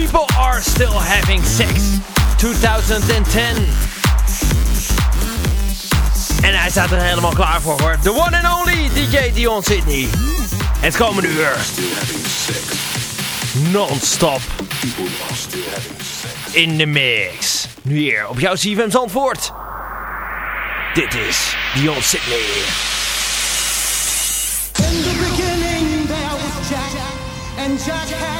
People are still having sex. 2010. En hij staat er helemaal klaar voor hoor. The one and only DJ Dion Sydney. Het komende uur. Non-stop. In de mix. Nu hier op jouw CFM Zandvoort. Dit is Dion Sydney. In the beginning there was Jack, and Jack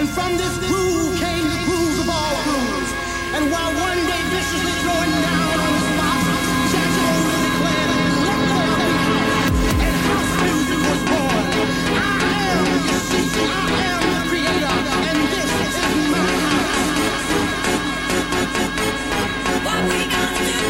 and from this groove came the grooves of all grooves. And while one day viciously throwing down on his spots, Jack boldly declared, "Let there be house," and house music was born. I am, you see, I am the creator, and this is my house. What we gonna do?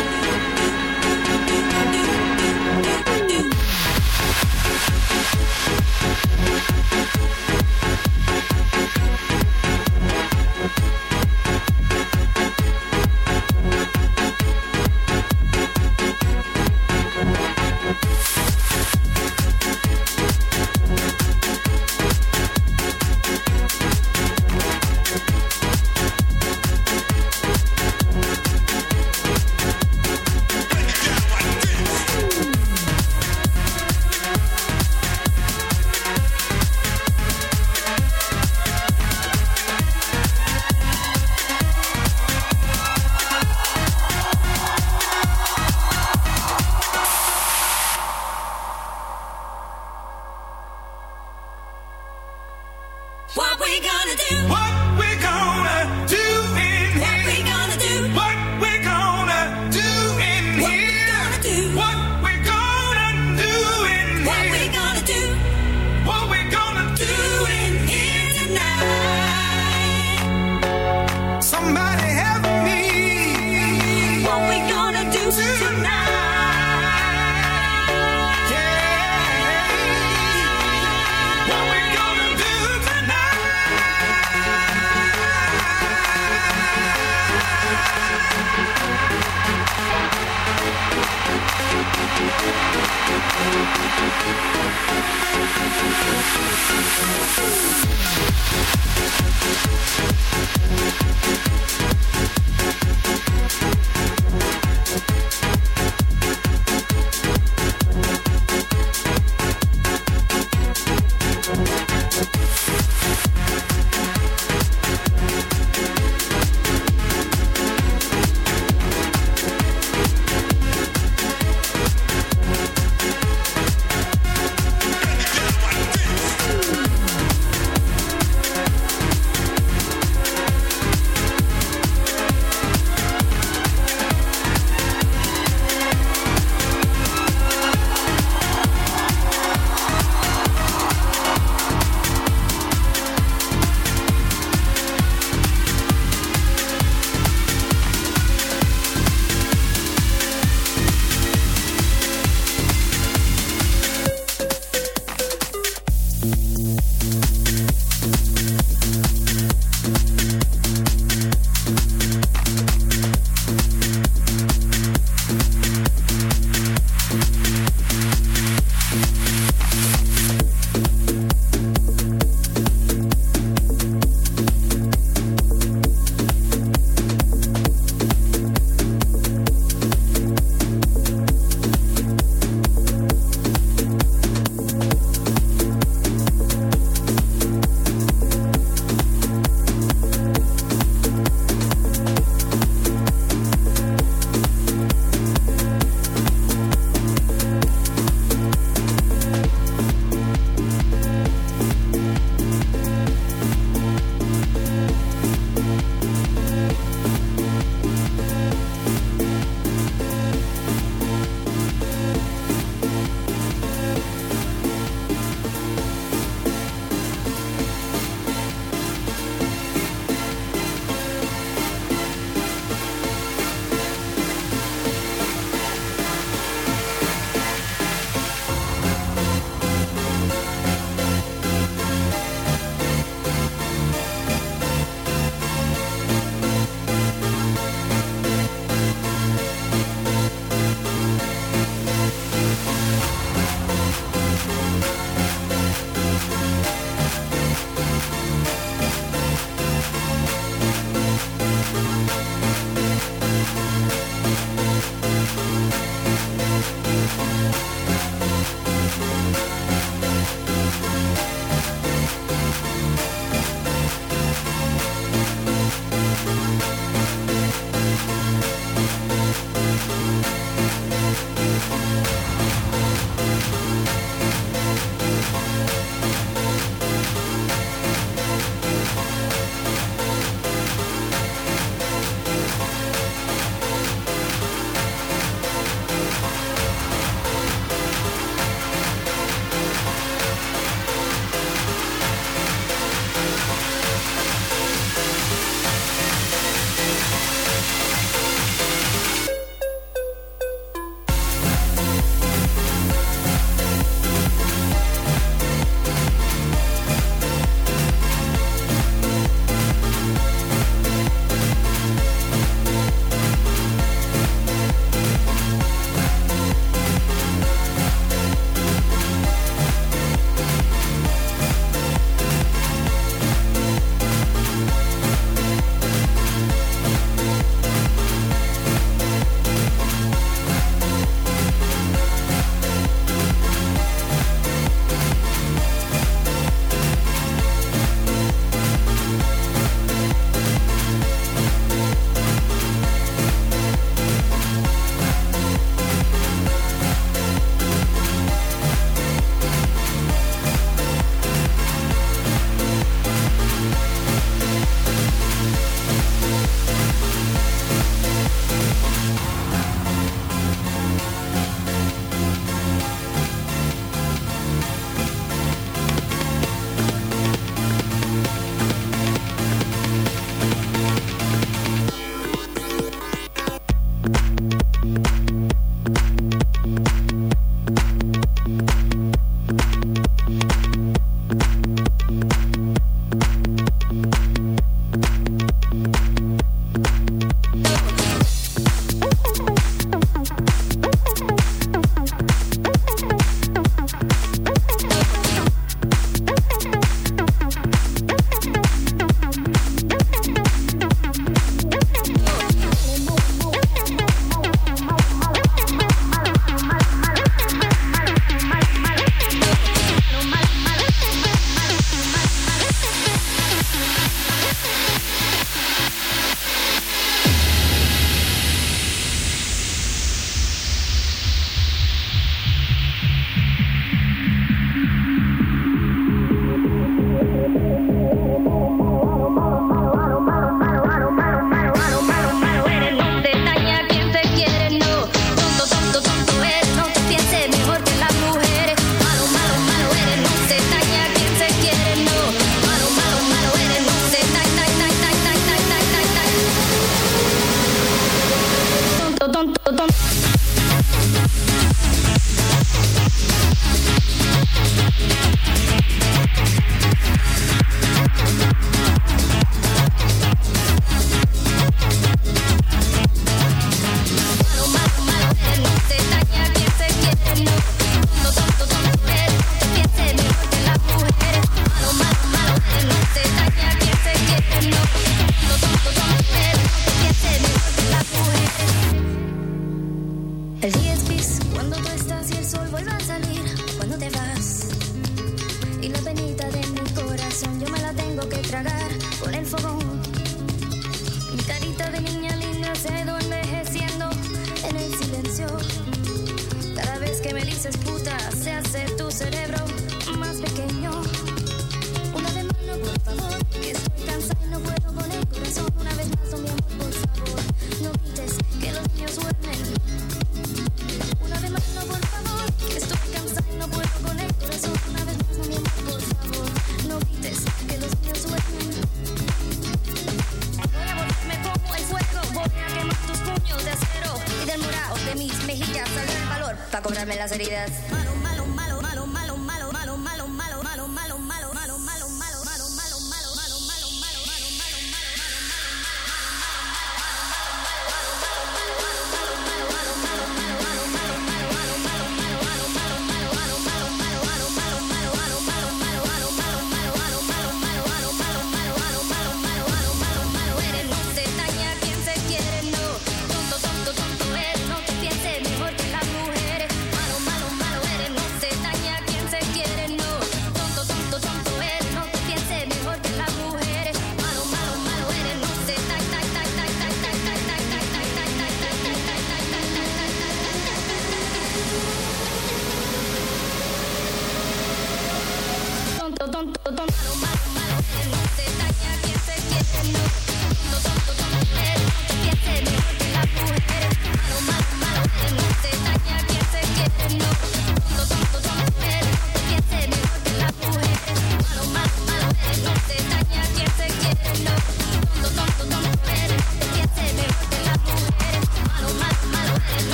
sanarme las heridas.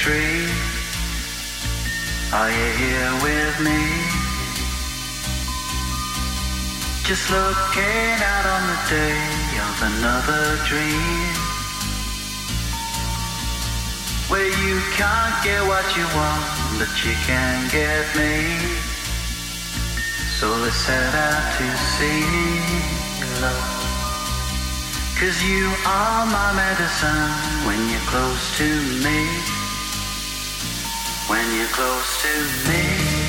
Tree. Are you here with me? Just looking out on the day of another dream. Where you can't get what you want, but you can get me. So let's set out to see love. Cause you are my medicine when you're close to me. When you're close to me.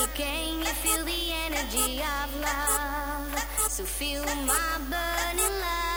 me, can you feel the energy of love? So feel my burning love.